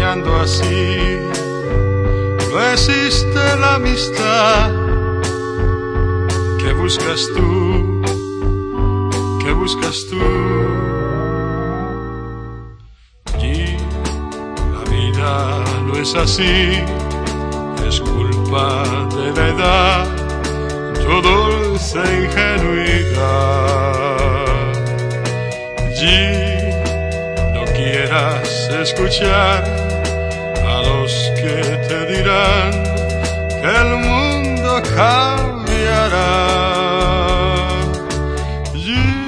mirando así. No existe la amistad que buscas tú, que buscas tú. Y la vida no es así, es culpa de la edad, tu dulce ingenuidad. No escuchar a los que te dirán que el mundo cambiará. Y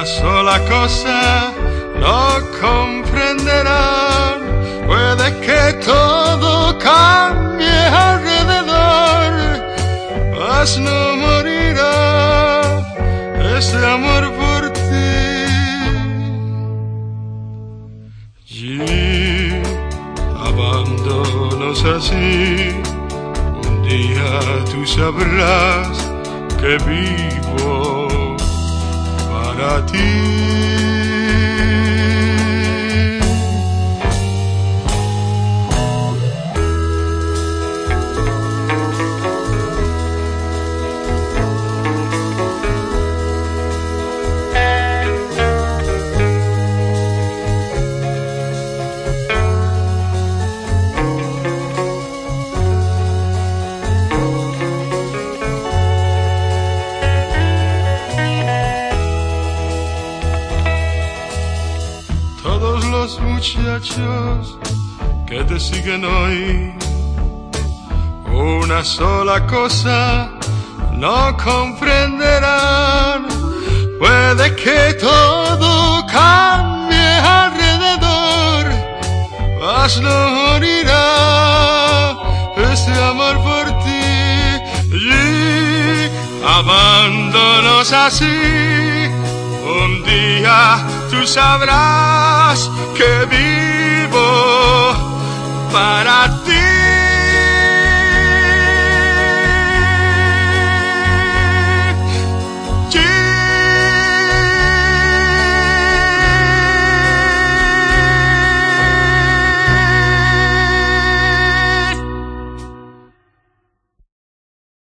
una sola cosa no comprenderán. Puede que todo cambie alrededor, mas no morirá ese amor por ti. Y abandonos así, un día tú sabrás que vivo para los muchachos que te siguen hoy, una sola cosa no comprenderán. Puede que todo cambie alrededor, mas no morirá este amor por ti. Y abandonos así, un día tú sabrás que vivo para ti.